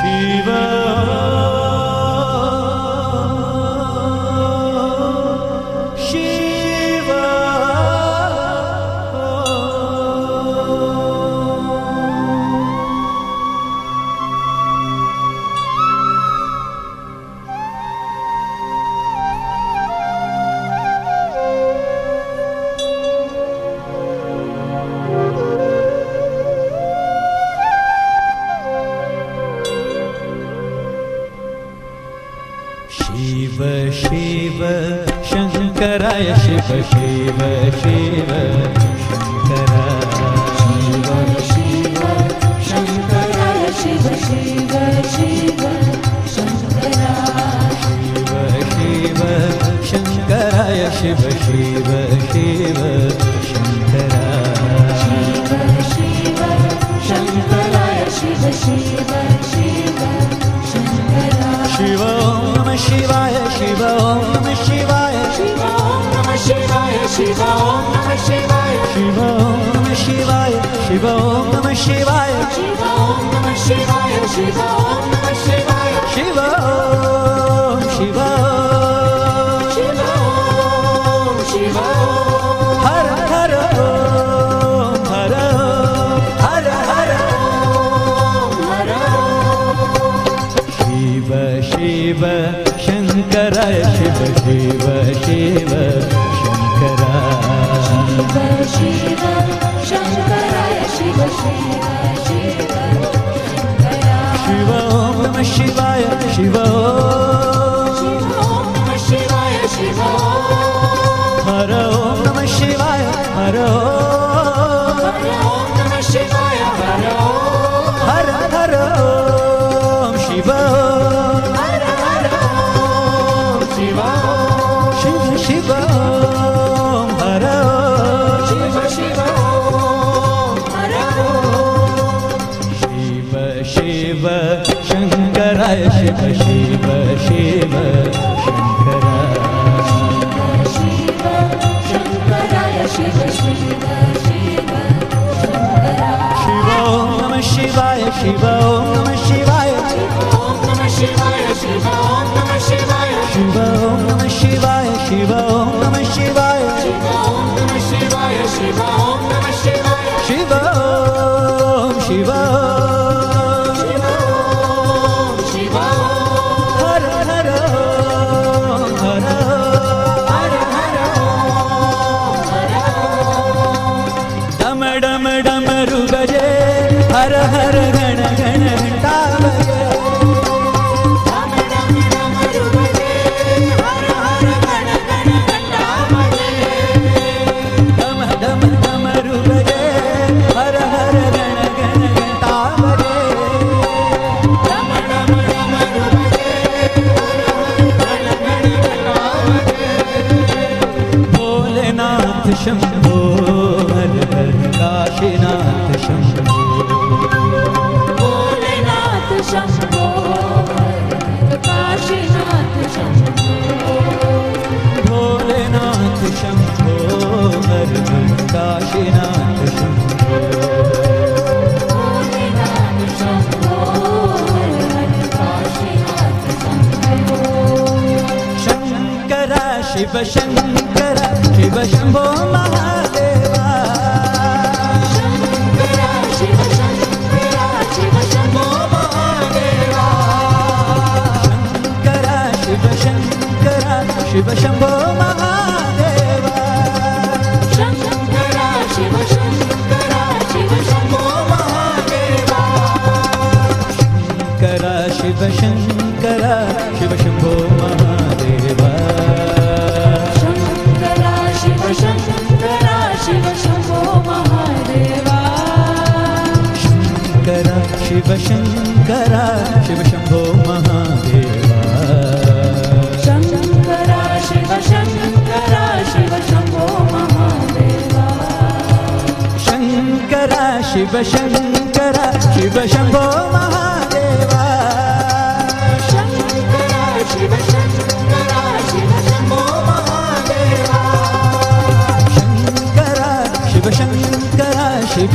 Shiva Shiva Shiva शङ्कराय शिव शिव शिव शङ्करा शिव शिव शिव शिव शङ्करा शिव शिव शङ्कराय शिव शिव शिव शिव ॐ शिवाय। शिव ॐ नमः शिवाय शिव ॐ नमः शिवाय। शिव ॐ शिवाय शिव ॐ नमः शिवाय। शिव ॐ नमः शिवाय शिव ॐ नमः शिवाय। शिव ॐ शिव शिव शिवाय शिव शिवाय शिव हर शिवाय हर शिव शिव शिव शङ्करा शिव शङ्कराय शिव शिव शिव शङ्करा शिव ॐ नमः शिवाय शिव ॐ नमः शिवाय ॐ नमः शिवाय शिव ॐ नमः शिवाय शिव ॐ नमः शिवाय शिव ॐ नमः शिवाय शिव ॐ शिव शंकर, शिव शंभो महादेवा। शिव शंकर, शिव शंभो महादेवा। शंकर, शिव शंकर शिव शंभो शंकर। शिव शङ्कर शिव शम्भो महादेवा। शङ्करा शिव शङ्करा शिव शम्भो महादेवा। शङ्कर शिव शङ्कर शिव शम्भो महादेवा। शङ्करा शिव शङ्करा शिव शम्भो महादेवा। Shankar Shiva Shankar Shiva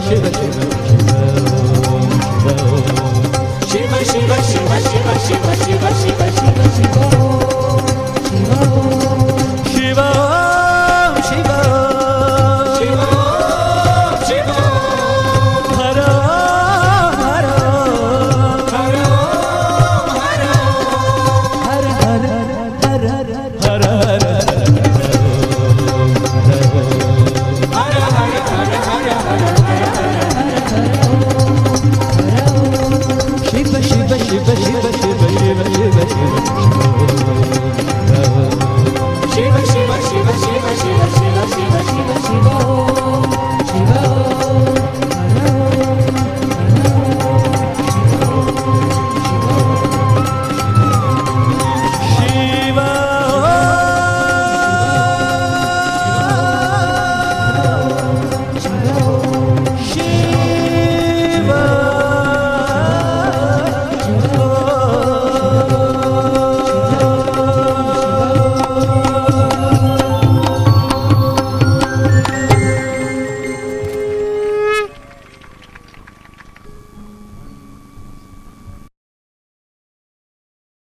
chega, chega.